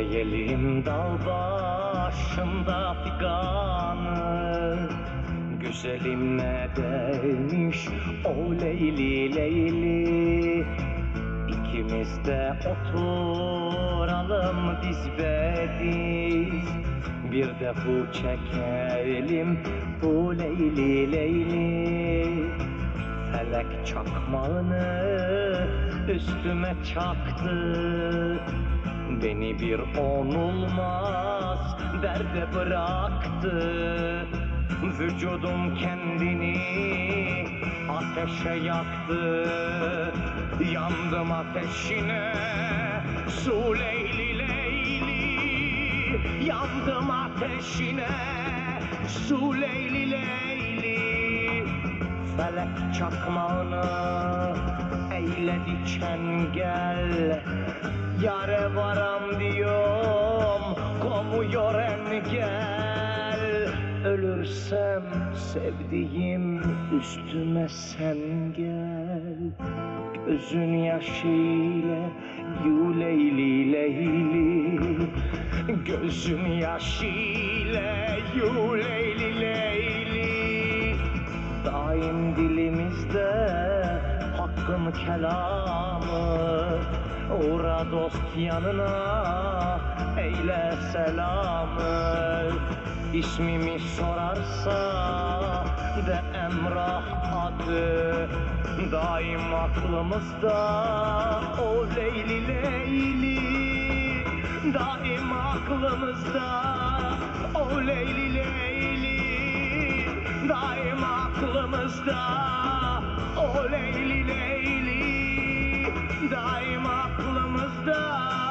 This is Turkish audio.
Güzelim dal başında figanı Güzelim ne demiş o Leyli Leyli. İkimiz de oturalım diz be diz Bir de bu çekelim bu Leyli Leyli. Felek çakmağını üstüme çaktı bir onulmaz derde bıraktı. Vücudum kendini ateşe yaktı. Yandım ateşine su leyli leyli. Yandım ateşine su leyli leyli. Felek çakmağını eyledi çengel Yare varam diyorum komuyor engel Ölürsem sevdiğim üstüme sen gel. Gözün yaşıyla yu leyli leyli Gözün yaşıyla yu leyli leyli Daim dilimizde hakkın kelamı Dost yanına eyle selamı. İsmimi sorarsa de Emrah adı. Daim aklımızda o Leyli Leyli. Daim aklımızda o Leyli Leyli. Daim aklımızda o Leyli Leyli. Daim aklımızda stop.